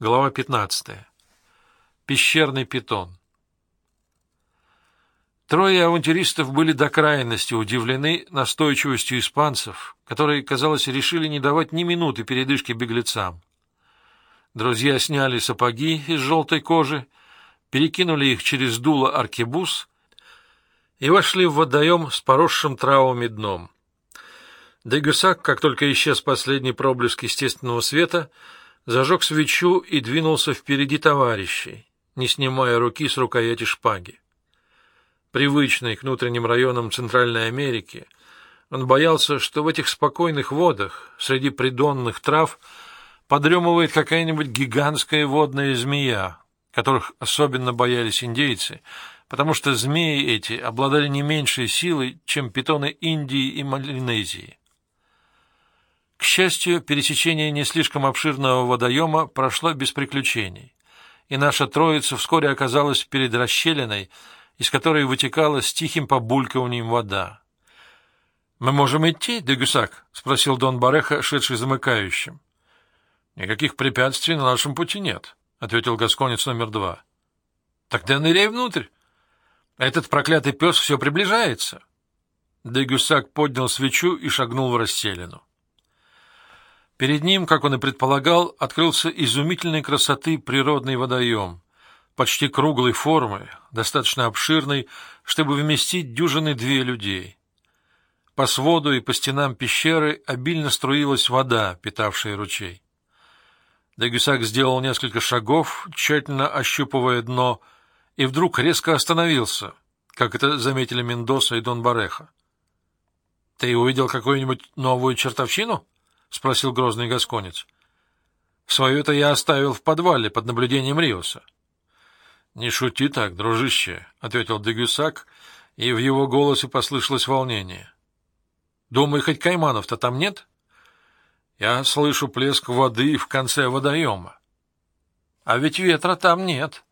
Глава 15. Пещерный питон. Трое авантюристов были до крайности удивлены настойчивостью испанцев, которые, казалось, решили не давать ни минуты передышки беглецам. Друзья сняли сапоги из желтой кожи, перекинули их через дуло аркебуз и вошли в водоем с поросшим травами дном. Дегюсак, как только исчез последний проблеск естественного света, зажег свечу и двинулся впереди товарищей, не снимая руки с рукояти шпаги. Привычный к внутренним районам Центральной Америки, он боялся, что в этих спокойных водах, среди придонных трав, подремывает какая-нибудь гигантская водная змея, которых особенно боялись индейцы, потому что змеи эти обладали не меньшей силой, чем питоны Индии и Малинезии. Счастью, пересечение не слишком обширного водоема прошло без приключений, и наша троица вскоре оказалась перед расщелиной, из которой вытекала с тихим побулькиванием вода. — Мы можем идти, Дегюсак? — спросил Дон Бареха, шедший замыкающим. — Никаких препятствий на нашем пути нет, — ответил гасконец номер два. — Тогда ныряй внутрь. Этот проклятый пес все приближается. Дегюсак поднял свечу и шагнул в расселину. Перед ним, как он и предполагал, открылся изумительной красоты природный водоем, почти круглой формы, достаточно обширный, чтобы вместить дюжины две людей. По своду и по стенам пещеры обильно струилась вода, питавшая ручей. Дегюсак сделал несколько шагов, тщательно ощупывая дно, и вдруг резко остановился, как это заметили Мендоса и Дон Бареха. — Ты увидел какую-нибудь новую чертовщину? —— спросил грозный гасконец. — Свою-то я оставил в подвале под наблюдением Риоса. — Не шути так, дружище, — ответил Дегюсак, и в его голосе послышалось волнение. — Думаю, хоть кайманов-то там нет? Я слышу плеск воды в конце водоема. — А ведь ветра там нет.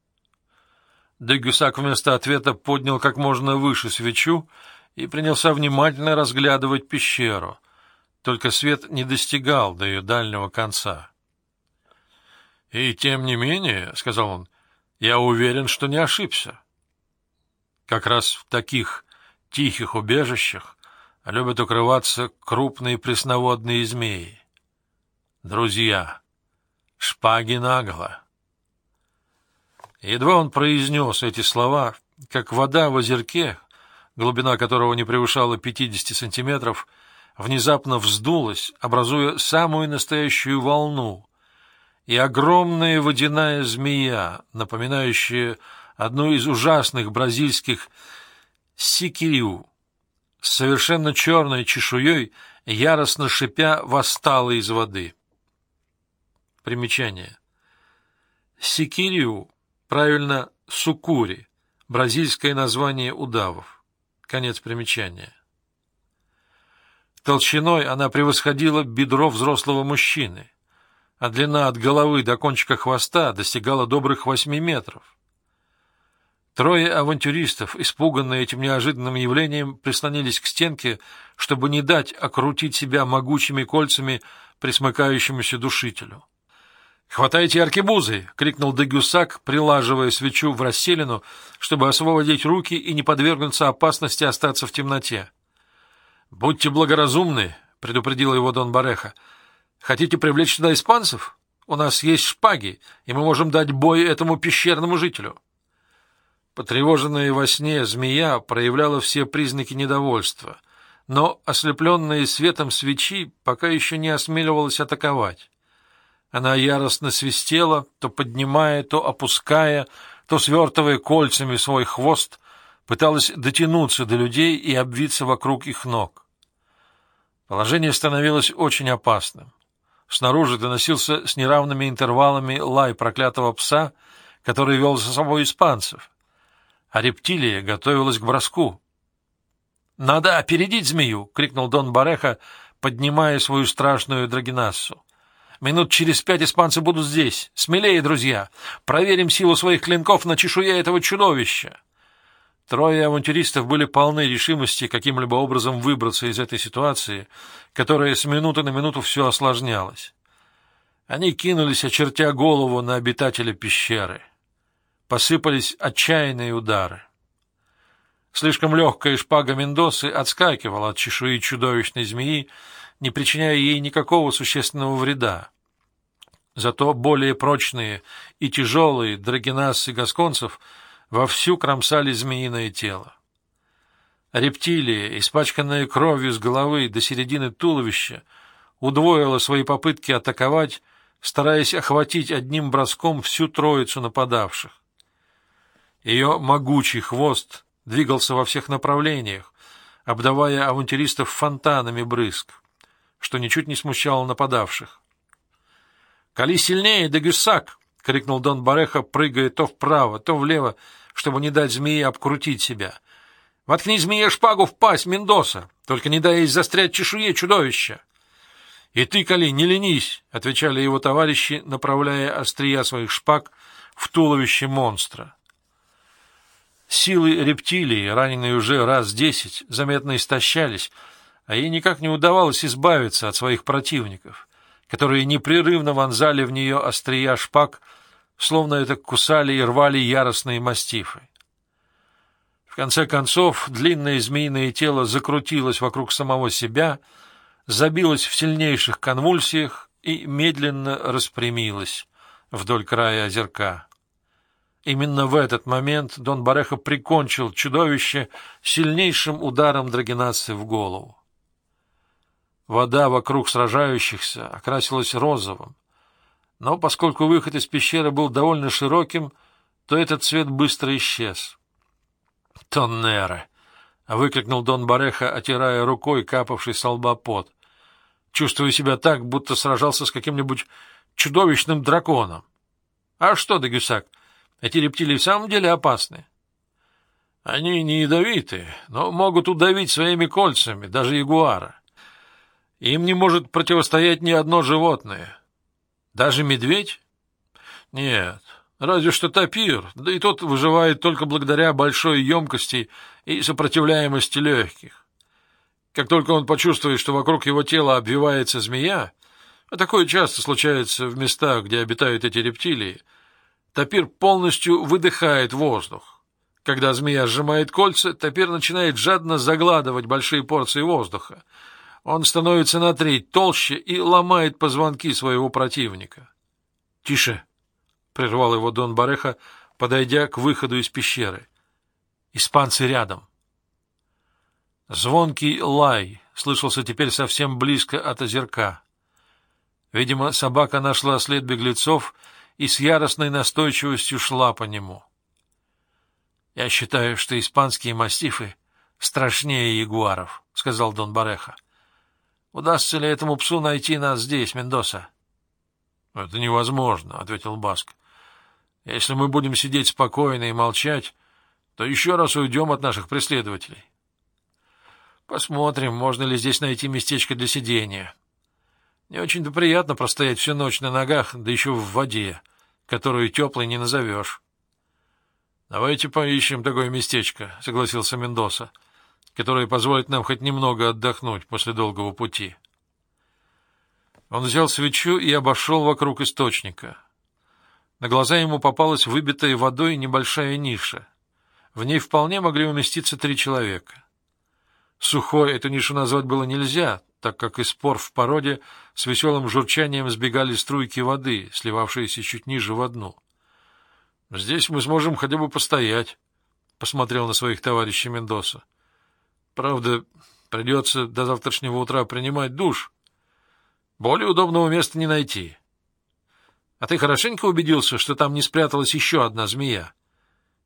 Дегюсак вместо ответа поднял как можно выше свечу и принялся внимательно разглядывать пещеру — только свет не достигал до ее дальнего конца. — И тем не менее, — сказал он, — я уверен, что не ошибся. Как раз в таких тихих убежищах любят укрываться крупные пресноводные змеи. Друзья, шпаги наголо. Едва он произнес эти слова, как вода в озерке, глубина которого не превышала пятидесяти сантиметров, — внезапно вздулась, образуя самую настоящую волну, и огромная водяная змея, напоминающая одну из ужасных бразильских сикирю, с совершенно черной чешуей, яростно шипя, восстала из воды. Примечание. Сикирию, правильно, сукури, бразильское название удавов. Конец примечания. Толщиной она превосходила бедро взрослого мужчины, а длина от головы до кончика хвоста достигала добрых восьми метров. Трое авантюристов, испуганные этим неожиданным явлением, прислонились к стенке, чтобы не дать окрутить себя могучими кольцами присмыкающемуся душителю. «Хватайте аркебузы!» — крикнул Дегюсак, прилаживая свечу в расселину, чтобы освободить руки и не подвергнуться опасности остаться в темноте. — Будьте благоразумны, — предупредил его Дон Бареха. — Хотите привлечь сюда испанцев? У нас есть шпаги, и мы можем дать бой этому пещерному жителю. Потревоженная во сне змея проявляла все признаки недовольства, но, ослепленная светом свечи, пока еще не осмеливалась атаковать. Она яростно свистела, то поднимая, то опуская, то свертывая кольцами свой хвост — пыталась дотянуться до людей и обвиться вокруг их ног. Положение становилось очень опасным. Снаружи доносился с неравными интервалами лай проклятого пса, который вел за собой испанцев, а рептилия готовилась к броску. — Надо опередить змею! — крикнул Дон Бареха, поднимая свою страшную драгинассу. — Минут через пять испанцы будут здесь. Смелее, друзья! Проверим силу своих клинков на чешуе этого чудовища! Трое авантюристов были полны решимости каким-либо образом выбраться из этой ситуации, которая с минуты на минуту все осложнялась. Они кинулись, очертя голову на обитателя пещеры. Посыпались отчаянные удары. Слишком легкая шпага Мендосы отскакивала от чешуи чудовищной змеи, не причиняя ей никакого существенного вреда. Зато более прочные и тяжелые драгинасы гасконцев вовсю кромсали змеиное тело. Рептилия, испачканная кровью с головы до середины туловища, удвоила свои попытки атаковать, стараясь охватить одним броском всю троицу нападавших. Ее могучий хвост двигался во всех направлениях, обдавая авантюристов фонтанами брызг, что ничуть не смущало нападавших. «Кали сильнее, Дегюссак!» — крикнул Дон Бареха, прыгая то вправо, то влево, чтобы не дать змее обкрутить себя. «Воткни змее шпагу в пасть, Мендоса! Только не дай ей застрять чешуе чудовища!» «И ты, Кали, не ленись!» — отвечали его товарищи, направляя острия своих шпаг в туловище монстра. Силы рептилии, раненые уже раз десять, заметно истощались, а ей никак не удавалось избавиться от своих противников, которые непрерывно вонзали в нее острия шпаг, словно это кусали и рвали яростные мастифы. В конце концов, длинное змеиное тело закрутилось вокруг самого себя, забилось в сильнейших конвульсиях и медленно распрямилось вдоль края озерка. Именно в этот момент Дон Бареха прикончил чудовище сильнейшим ударом драгинации в голову. Вода вокруг сражающихся окрасилась розовым, но поскольку выход из пещеры был довольно широким, то этот цвет быстро исчез. «Тоннера!» — выкрикнул Дон Бареха, отирая рукой капавший со лба пот. «Чувствую себя так, будто сражался с каким-нибудь чудовищным драконом. А что, Дегюсак, эти рептилии в самом деле опасны. Они не ядовиты, но могут удавить своими кольцами, даже ягуара. Им не может противостоять ни одно животное. Даже медведь? Нет, разве что тапир, да и тот выживает только благодаря большой емкости и сопротивляемости легких. Как только он почувствует, что вокруг его тела обвивается змея, а такое часто случается в местах, где обитают эти рептилии, Тапир полностью выдыхает воздух. Когда змея сжимает кольца, тапир начинает жадно загладывать большие порции воздуха. Он становится на треть толще и ломает позвонки своего противника. — Тише! — прервал его Дон Бареха, подойдя к выходу из пещеры. — Испанцы рядом. Звонкий лай слышался теперь совсем близко от озерка. Видимо, собака нашла след беглецов и с яростной настойчивостью шла по нему. «Я считаю, что испанские мастифы страшнее ягуаров», — сказал Дон Бареха. «Удастся ли этому псу найти нас здесь, Мендоса?» «Это невозможно», — ответил Баск. «Если мы будем сидеть спокойно и молчать, то еще раз уйдем от наших преследователей». «Посмотрим, можно ли здесь найти местечко для сидения». Не очень-то приятно простоять всю ночь на ногах, да еще в воде, которую теплой не назовешь. — Давайте поищем такое местечко, — согласился Мендоса, которое позволит нам хоть немного отдохнуть после долгого пути. Он взял свечу и обошел вокруг источника. На глаза ему попалась выбитая водой небольшая ниша. В ней вполне могли уместиться три человека. Сухой эту нишу назвать было нельзя, так как из пор в породе с веселым журчанием сбегали струйки воды, сливавшиеся чуть ниже в одну. — Здесь мы сможем хотя бы постоять, — посмотрел на своих товарищей Мендоса. — Правда, придется до завтрашнего утра принимать душ. Более удобного места не найти. А ты хорошенько убедился, что там не спряталась еще одна змея?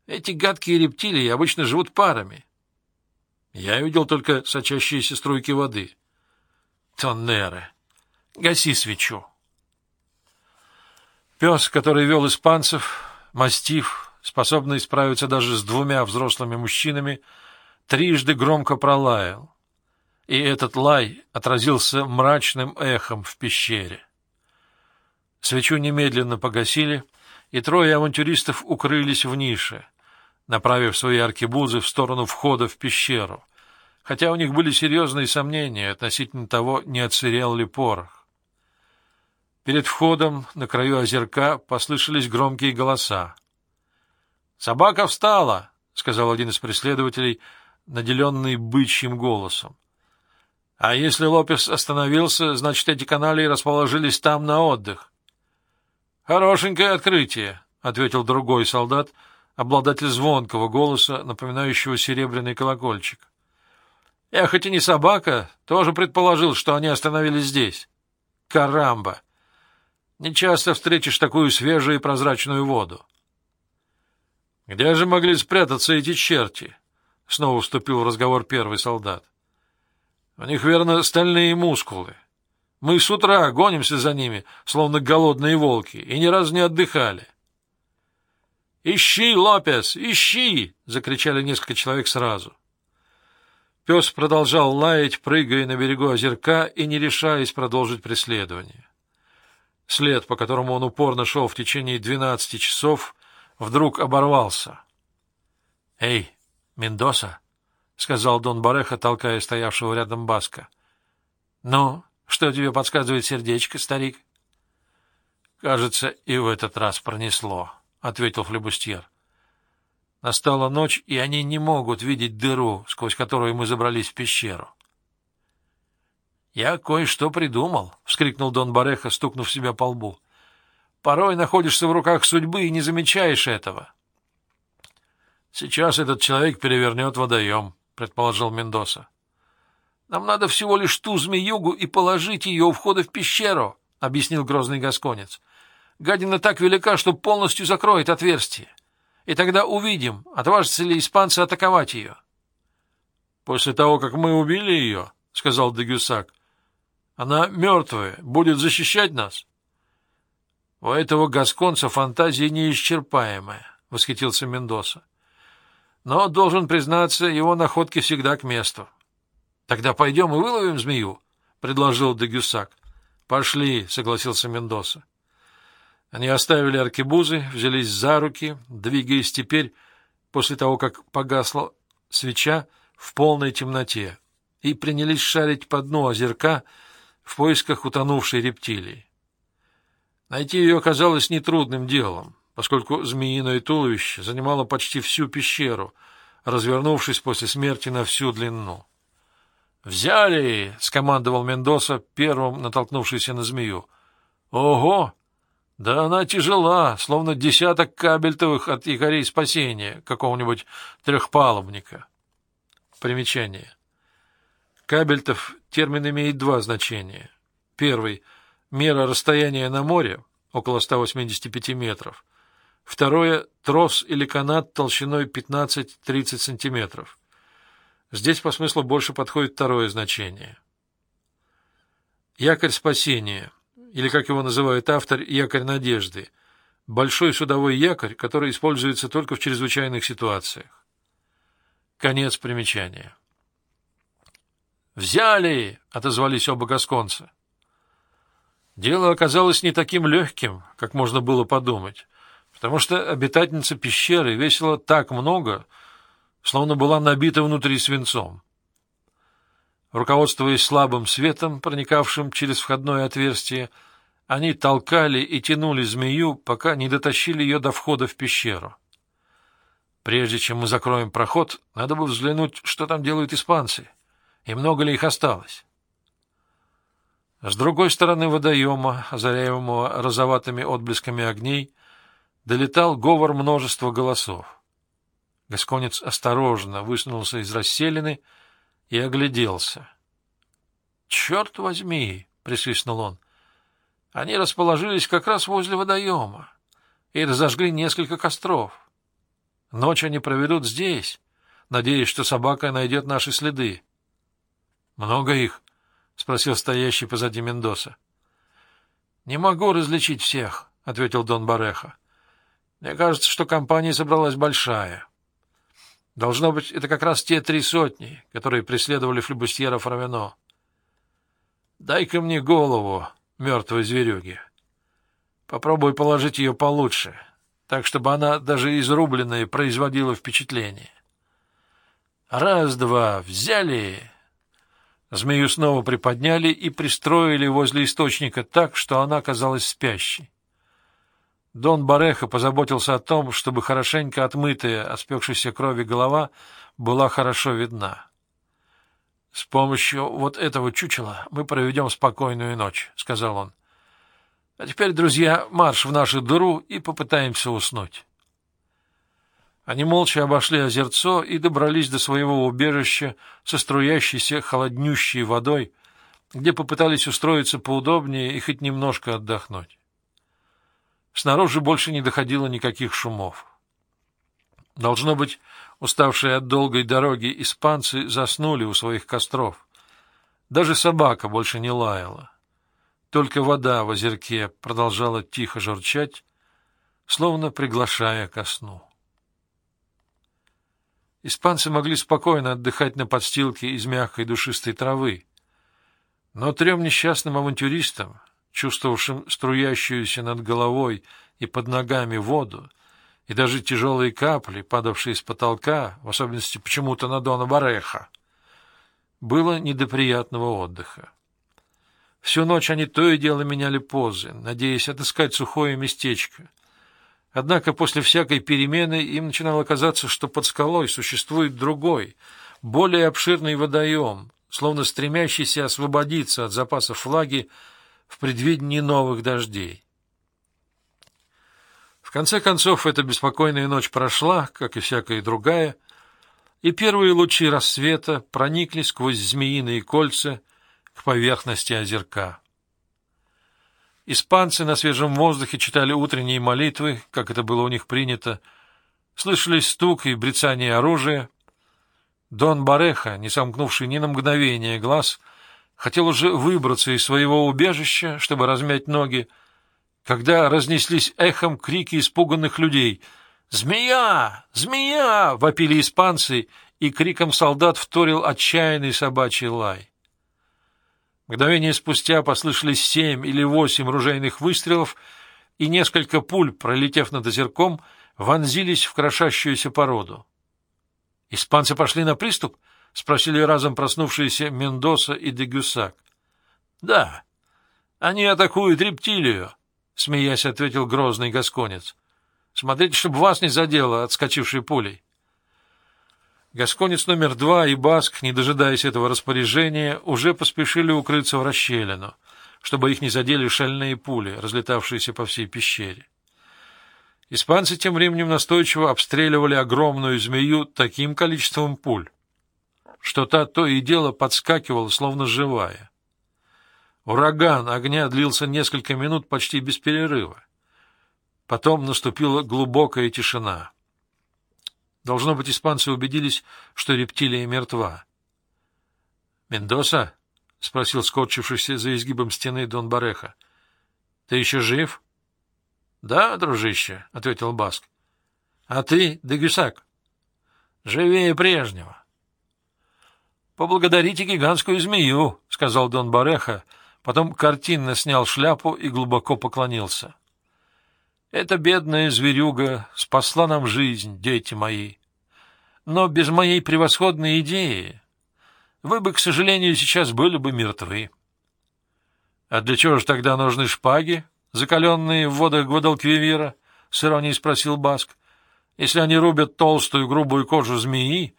Эти гадкие рептилии обычно живут парами. Я видел только сочащиеся струйки воды. Тоннеры. Гаси свечу. Пес, который вел испанцев, мастиф, способный справиться даже с двумя взрослыми мужчинами, трижды громко пролаял. И этот лай отразился мрачным эхом в пещере. Свечу немедленно погасили, и трое авантюристов укрылись в нише, направив свои аркебузы в сторону входа в пещеру, хотя у них были серьезные сомнения относительно того, не отсырел ли порох. Перед входом на краю озерка послышались громкие голоса. «Собака встала!» — сказал один из преследователей, наделенный бычьим голосом. «А если Лопес остановился, значит, эти каналии расположились там на отдых». «Хорошенькое открытие», — ответил другой солдат, обладатель звонкого голоса, напоминающего серебряный колокольчик. «Я хоть и не собака, тоже предположил, что они остановились здесь. Карамба! Не часто встретишь такую свежую и прозрачную воду». «Где же могли спрятаться эти черти?» — снова вступил в разговор первый солдат. «У них, верно, стальные мускулы. Мы с утра гонимся за ними, словно голодные волки, и ни разу не отдыхали». «Ищи, Лопес, ищи!» — закричали несколько человек сразу. Пес продолжал лаять, прыгая на берегу озерка и не решаясь продолжить преследование. След, по которому он упорно шел в течение двенадцати часов, вдруг оборвался. — Эй, Мендоса, — сказал Дон Бареха, толкая стоявшего рядом Баска. — Ну, что тебе подсказывает сердечко, старик? — Кажется, и в этот раз пронесло, — ответил флебустьер. Настала ночь, и они не могут видеть дыру, сквозь которую мы забрались в пещеру. — Я кое-что придумал, — вскрикнул Дон Бареха, стукнув себя по лбу. — Порой находишься в руках судьбы и не замечаешь этого. — Сейчас этот человек перевернет водоем, — предположил Мендоса. — Нам надо всего лишь ту змеюгу и положить ее у входа в пещеру, — объяснил грозный гасконец. — Гадина так велика, что полностью закроет отверстие. И тогда увидим, отважатся ли испанцы атаковать ее. — После того, как мы убили ее, — сказал Дегюсак, — она мертвая, будет защищать нас. —— У этого гасконца фантазия неисчерпаемая, — восхитился Мендоса. — Но, должен признаться, его находки всегда к месту. — Тогда пойдем и выловим змею, — предложил Дегюсак. — Пошли, — согласился Мендоса. Они оставили аркебузы, взялись за руки, двигаясь теперь, после того, как погасла свеча, в полной темноте, и принялись шарить по дну озерка в поисках утонувшей рептилии. Найти ее оказалось нетрудным делом, поскольку змеиное туловище занимало почти всю пещеру, развернувшись после смерти на всю длину. «Взяли!» — скомандовал Мендоса, первым натолкнувшийся на змею. «Ого! Да она тяжела, словно десяток кабельтовых от якорей спасения какого-нибудь трехпалубника». Примечание. Кабельтов термин имеет два значения. Первый — Мера расстояния на море — около 185 метров. Второе — трос или канат толщиной 15-30 сантиметров. Здесь по смыслу больше подходит второе значение. Якорь спасения, или, как его называет автор, якорь надежды, большой судовой якорь, который используется только в чрезвычайных ситуациях. Конец примечания. «Взяли!» — отозвались оба гасконца. Дело оказалось не таким легким, как можно было подумать, потому что обитательница пещеры весила так много, словно была набита внутри свинцом. Руководствуясь слабым светом, проникавшим через входное отверстие, они толкали и тянули змею, пока не дотащили ее до входа в пещеру. Прежде чем мы закроем проход, надо бы взглянуть, что там делают испанцы, и много ли их осталось. С другой стороны водоема, озаряемого розоватыми отблесками огней, долетал говор множества голосов. Гасконец осторожно высунулся из расселины и огляделся. — Черт возьми! — присвистнул он. — Они расположились как раз возле водоема и разожгли несколько костров. Ночь они проведут здесь, надеясь, что собака найдет наши следы. — Много их? — спросил стоящий позади Мендоса. — Не могу различить всех, — ответил Дон Бареха. — Мне кажется, что компания собралась большая. Должно быть, это как раз те три сотни, которые преследовали флебустьера Фравено. Дай-ка мне голову мертвой зверюги. Попробуй положить ее получше, так, чтобы она, даже изрубленная, производила впечатление. Раз-два, взяли Змею снова приподняли и пристроили возле источника так, что она казалась спящей. Дон Бареха позаботился о том, чтобы хорошенько отмытая от крови голова была хорошо видна. — С помощью вот этого чучела мы проведем спокойную ночь, — сказал он. — А теперь, друзья, марш в нашу дыру и попытаемся уснуть. Они молча обошли озерцо и добрались до своего убежища со струящейся холоднющей водой, где попытались устроиться поудобнее и хоть немножко отдохнуть. Снаружи больше не доходило никаких шумов. Должно быть, уставшие от долгой дороги испанцы заснули у своих костров. Даже собака больше не лаяла. Только вода в озерке продолжала тихо журчать, словно приглашая ко сну. Испанцы могли спокойно отдыхать на подстилке из мягкой душистой травы. Но трем несчастным авантюристам, чувствовавшим струящуюся над головой и под ногами воду, и даже тяжелые капли, падавшие с потолка, в особенности почему-то на Дона Бареха, было не до приятного отдыха. Всю ночь они то и дело меняли позы, надеясь отыскать сухое местечко — Однако после всякой перемены им начинало казаться, что под скалой существует другой, более обширный водоем, словно стремящийся освободиться от запасов влаги в предвидении новых дождей. В конце концов, эта беспокойная ночь прошла, как и всякая другая, и первые лучи рассвета проникли сквозь змеиные кольца к поверхности озерка. Испанцы на свежем воздухе читали утренние молитвы, как это было у них принято. Слышались стук и брецание оружия. Дон Бареха, не сомкнувший ни на мгновение глаз, хотел уже выбраться из своего убежища, чтобы размять ноги, когда разнеслись эхом крики испуганных людей. «Змея! Змея!» — вопили испанцы, и криком солдат вторил отчаянный собачий лай. Мгновение спустя послышались семь или восемь ружейных выстрелов, и несколько пуль, пролетев над озерком, вонзились в крошащуюся породу. — Испанцы пошли на приступ? — спросили разом проснувшиеся Мендоса и Дегюсак. — Да. Они атакуют рептилию, — смеясь ответил грозный гасконец. — Смотрите, чтобы вас не задело отскочившей пулей. Гасконец номер два и Баск, не дожидаясь этого распоряжения, уже поспешили укрыться в расщелину, чтобы их не задели шальные пули, разлетавшиеся по всей пещере. Испанцы тем временем настойчиво обстреливали огромную змею таким количеством пуль, что та то и дело подскакивала, словно живая. Ураган огня длился несколько минут почти без перерыва. Потом наступила глубокая тишина. Должно быть, испанцы убедились, что рептилия мертва. «Мендоса?» — спросил скорчившийся за изгибом стены Дон Бареха. «Ты еще жив?» «Да, дружище», — ответил Баск. «А ты, Дегюсак?» «Живее прежнего». «Поблагодарите гигантскую змею», — сказал Дон Бареха, потом картинно снял шляпу и глубоко поклонился. Эта бедная зверюга спасла нам жизнь, дети мои. Но без моей превосходной идеи вы бы, к сожалению, сейчас были бы мертвы. — А для чего же тогда нужны шпаги, закаленные в водах Гвадалквивира? — с иронией спросил Баск. — Если они рубят толстую грубую кожу змеи,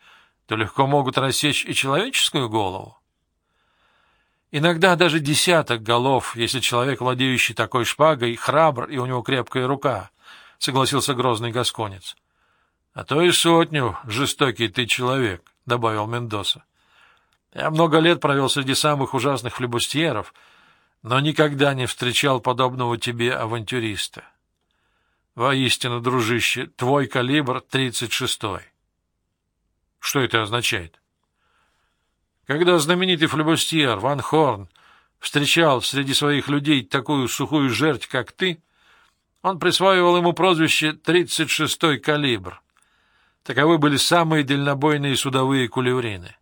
то легко могут рассечь и человеческую голову. Иногда даже десяток голов, если человек, владеющий такой шпагой, храбр и у него крепкая рука, — согласился грозный гасконец. — А то и сотню, жестокий ты человек, — добавил Мендоса. — Я много лет провел среди самых ужасных флебустьеров, но никогда не встречал подобного тебе авантюриста. Воистину, дружище, твой калибр тридцать шестой. Что это означает? Когда знаменитый флебустьер Ван Хорн встречал среди своих людей такую сухую жерть, как ты, он присваивал ему прозвище «тридцать шестой калибр». Таковы были самые дальнобойные судовые кулеврины.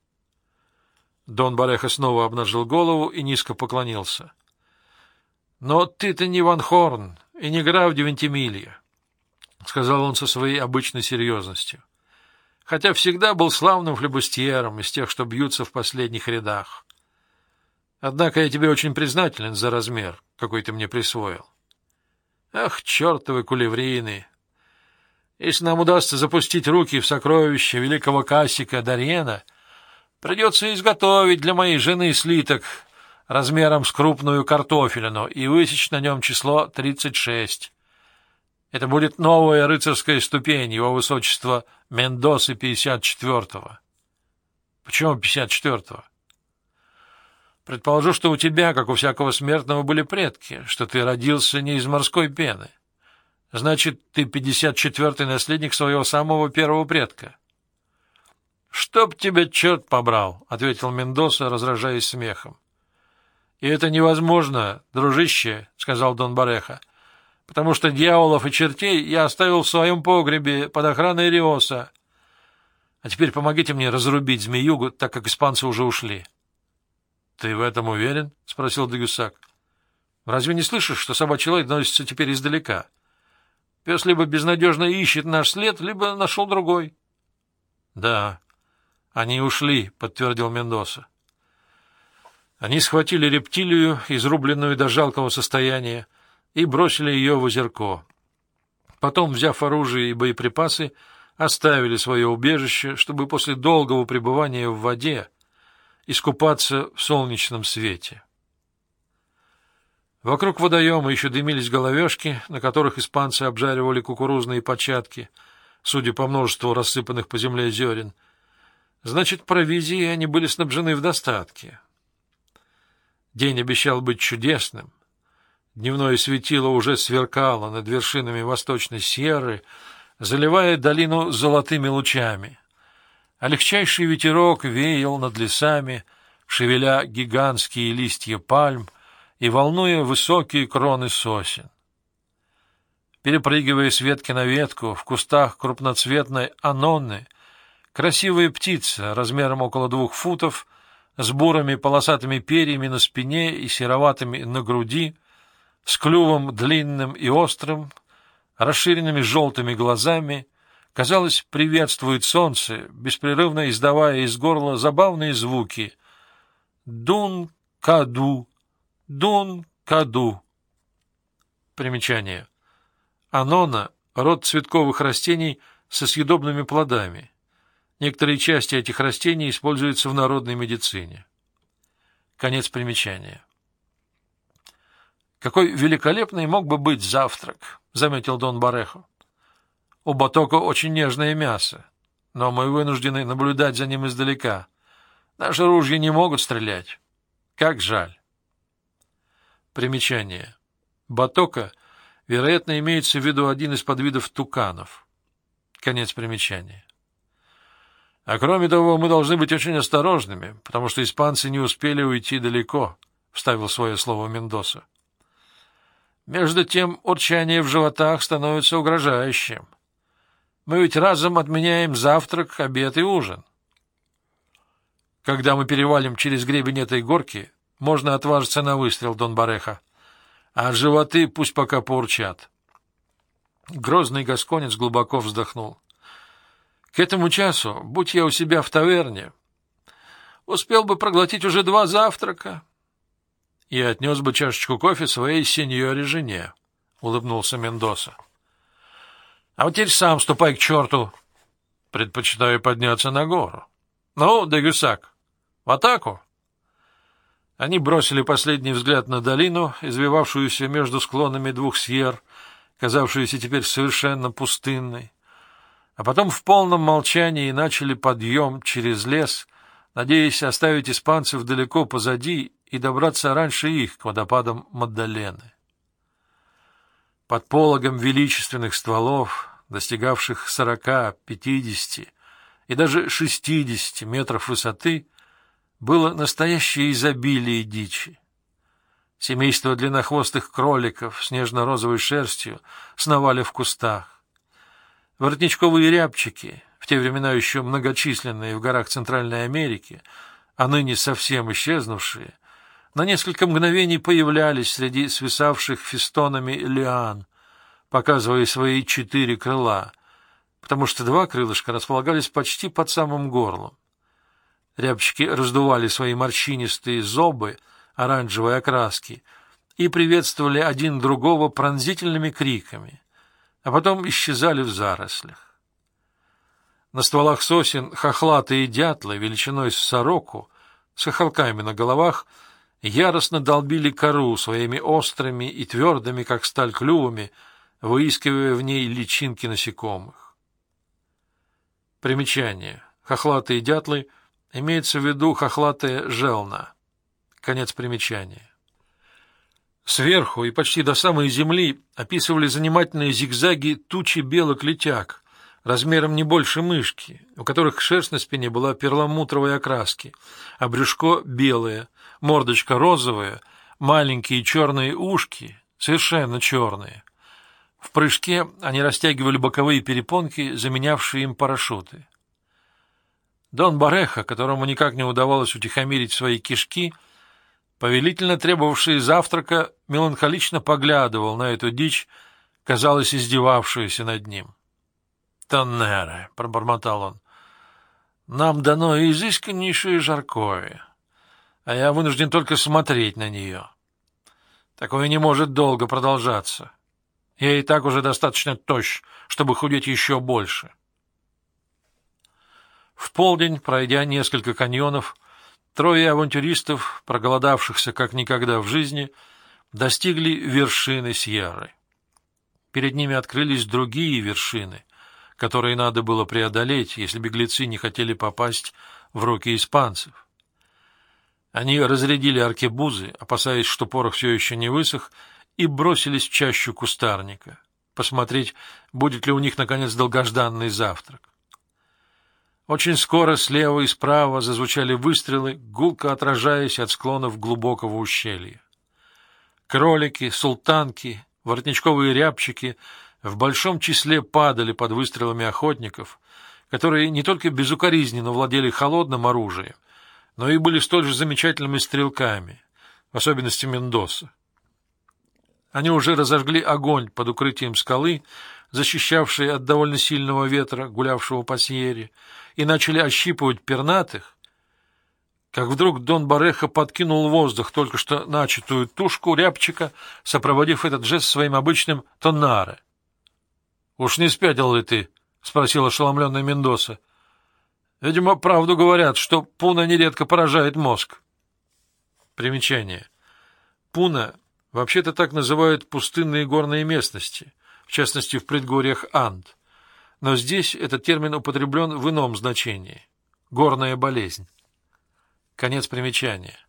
Дон Бареха снова обнажил голову и низко поклонился. — Но ты-то не Ван Хорн и не граф Девентимилья, — сказал он со своей обычной серьезностью хотя всегда был славным флебустьером из тех, что бьются в последних рядах. Однако я тебе очень признателен за размер, какой ты мне присвоил. Ах, чертовы кулеврины! Если нам удастся запустить руки в сокровища великого Кассика Дарьена, придется изготовить для моей жены слиток размером с крупную картофелину и высечь на нем число 36. Это будет новая рыцарская ступень его высочества Мендосы 54-го. Почему 54-го? Предположу, что у тебя, как у всякого смертного, были предки, что ты родился не из морской пены. Значит, ты 54-й наследник своего самого первого предка. — Чтоб тебя черт побрал, — ответил Мендоса, разражаясь смехом. — И это невозможно, дружище, — сказал Дон Бареха, — потому что дьяволов и чертей я оставил в своем погребе под охраной Риоса. А теперь помогите мне разрубить змеюгу, так как испанцы уже ушли. — Ты в этом уверен? — спросил Дегюсак. — Разве не слышишь, что собачий лай доносится теперь издалека? Пес либо безнадежно ищет наш след, либо нашел другой. — Да, они ушли, — подтвердил Мендоса. Они схватили рептилию, изрубленную до жалкого состояния, и бросили ее в озерко. Потом, взяв оружие и боеприпасы, оставили свое убежище, чтобы после долгого пребывания в воде искупаться в солнечном свете. Вокруг водоема еще дымились головешки, на которых испанцы обжаривали кукурузные початки, судя по множеству рассыпанных по земле зерен. Значит, провизией они были снабжены в достатке. День обещал быть чудесным. Дневное светило уже сверкало над вершинами восточной Сьерры, заливая долину золотыми лучами. А легчайший ветерок веял над лесами, шевеля гигантские листья пальм и волнуя высокие кроны сосен. Перепрыгивая с ветки на ветку, в кустах крупноцветной анонны, красивая птица размером около двух футов — с бурыми полосатыми перьями на спине и сероватыми на груди, с клювом длинным и острым, расширенными желтыми глазами, казалось, приветствует солнце, беспрерывно издавая из горла забавные звуки «дун-каду», «дун-каду». Примечание. Анона — род цветковых растений со съедобными плодами. Некоторые части этих растений используются в народной медицине. Конец примечания. «Какой великолепный мог бы быть завтрак», — заметил Дон Барехо. «У Батоко очень нежное мясо, но мы вынуждены наблюдать за ним издалека. Наши ружья не могут стрелять. Как жаль». Примечание. Батока, вероятно, имеется в виду один из подвидов туканов. Конец примечания. А кроме того, мы должны быть очень осторожными, потому что испанцы не успели уйти далеко, — вставил свое слово Мендоса. Между тем урчание в животах становится угрожающим. Мы ведь разом отменяем завтрак, обед и ужин. Когда мы перевалим через гребень этой горки, можно отважиться на выстрел, Дон Бареха, а животы пусть пока поурчат. Грозный гасконец глубоко вздохнул. К этому часу, будь я у себя в таверне, успел бы проглотить уже два завтрака и отнес бы чашечку кофе своей сеньоре жене, — улыбнулся Мендоса. — А вот теперь сам ступай к черту. Предпочитаю подняться на гору. Ну, Дегюсак, в атаку! Они бросили последний взгляд на долину, извивавшуюся между склонами двух сьер, казавшуюся теперь совершенно пустынной а потом в полном молчании начали подъем через лес, надеясь оставить испанцев далеко позади и добраться раньше их к водопадам Маддалены. Под пологом величественных стволов, достигавших сорока, пятидесяти и даже шестидесяти метров высоты, было настоящее изобилие дичи. Семейство длиннохвостых кроликов с нежно-розовой шерстью сновали в кустах. Воротничковые рябчики, в те времена еще многочисленные в горах Центральной Америки, а ныне совсем исчезнувшие, на несколько мгновений появлялись среди свисавших фестонами лиан, показывая свои четыре крыла, потому что два крылышка располагались почти под самым горлом. Рябчики раздували свои морщинистые зобы, оранжевой окраски и приветствовали один другого пронзительными криками, а потом исчезали в зарослях. На стволах сосен хохлатые дятлы величиной с сороку, с хохолками на головах, яростно долбили кору своими острыми и твердыми, как сталь, клювами, выискивая в ней личинки насекомых. Примечание. Хохлатые дятлы имеется в виду хохлатая желна. Конец примечания. Сверху и почти до самой земли описывали занимательные зигзаги тучи белок-летяг, размером не больше мышки, у которых шерсть на спине была перламутровой окраски, а брюшко белое, мордочка розовая, маленькие черные ушки, совершенно черные. В прыжке они растягивали боковые перепонки, заменявшие им парашюты. Дон Бареха, которому никак не удавалось утихомирить свои кишки, повелительно требовавший завтрака, меланхолично поглядывал на эту дичь, казалось, издевавшуюся над ним. «Тоннере», — пробормотал он, — «нам дано изысканнейшее жаркое, а я вынужден только смотреть на нее. Такое не может долго продолжаться. Я и так уже достаточно тощ, чтобы худеть еще больше». В полдень, пройдя несколько каньонов, трое авантюристов, проголодавшихся как никогда в жизни, достигли вершины Сьерры. Перед ними открылись другие вершины, которые надо было преодолеть, если беглецы не хотели попасть в руки испанцев. Они разрядили аркебузы, опасаясь, что порох все еще не высох, и бросились в чащу кустарника, посмотреть, будет ли у них, наконец, долгожданный завтрак. Очень скоро слева и справа зазвучали выстрелы, гулко отражаясь от склонов глубокого ущелья. Кролики, султанки, воротничковые рябчики в большом числе падали под выстрелами охотников, которые не только безукоризненно владели холодным оружием, но и были столь же замечательными стрелками, в особенности Мендоса. Они уже разожгли огонь под укрытием скалы, защищавшей от довольно сильного ветра, гулявшего по Сьере, и начали ощипывать пернатых, как вдруг Дон Бареха подкинул в воздух только что начатую тушку рябчика, сопроводив этот жест своим обычным «тоннаре». — Уж не спятил ли ты? — спросил ошеломленный Мендоса. — Видимо, правду говорят, что пуна нередко поражает мозг. Примечание. Пуна вообще-то так называют пустынные горные местности, в частности, в предгорьях Анд но здесь этот термин употреблен в ином значении — горная болезнь. Конец примечания.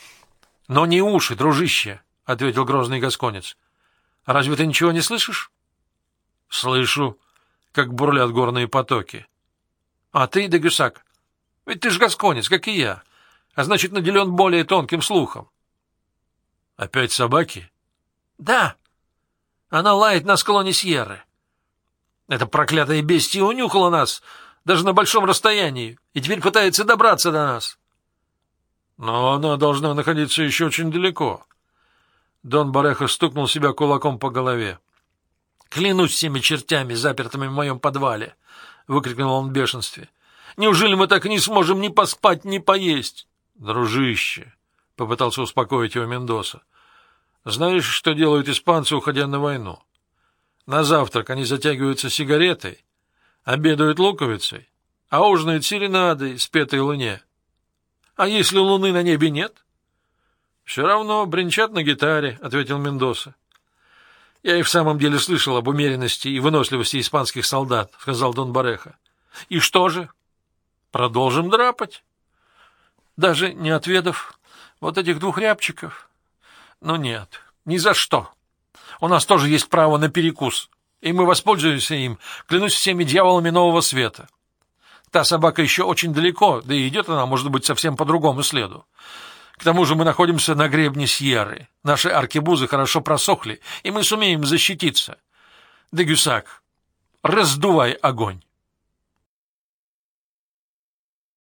— Но не уши, дружище, — ответил грозный гасконец. — Разве ты ничего не слышишь? — Слышу, как бурлят горные потоки. — А ты, Дегюсак, ведь ты ж гасконец, как и я, а значит, наделен более тонким слухом. — Опять собаки? — Да. Она лает на склоне Сьерры. Эта проклятая бестия унюхала нас, даже на большом расстоянии, и теперь пытается добраться до нас. Но она должна находиться еще очень далеко. Дон Бареха стукнул себя кулаком по голове. — Клянусь всеми чертями, запертыми в моем подвале! — выкрикнул он в бешенстве. — Неужели мы так и не сможем ни поспать, ни поесть? — Дружище! — попытался успокоить его Мендоса. — Знаешь, что делают испанцы, уходя на войну? На завтрак они затягиваются сигаретой, обедают луковицей, а ужинают серенадой, спетой луне. А если луны на небе нет? — Все равно бренчат на гитаре, — ответил Мендоса. — Я и в самом деле слышал об умеренности и выносливости испанских солдат, — сказал Дон Бареха. — И что же? — Продолжим драпать. Даже не отведав вот этих двух рябчиков? Ну нет, ни за что. У нас тоже есть право на перекус, и мы воспользуемся им, клянусь всеми дьяволами нового света. Та собака еще очень далеко, да и идет она, может быть, совсем по другому следу. К тому же мы находимся на гребне Сьерры. Наши аркебузы хорошо просохли, и мы сумеем защититься. Дегюсак, раздувай огонь.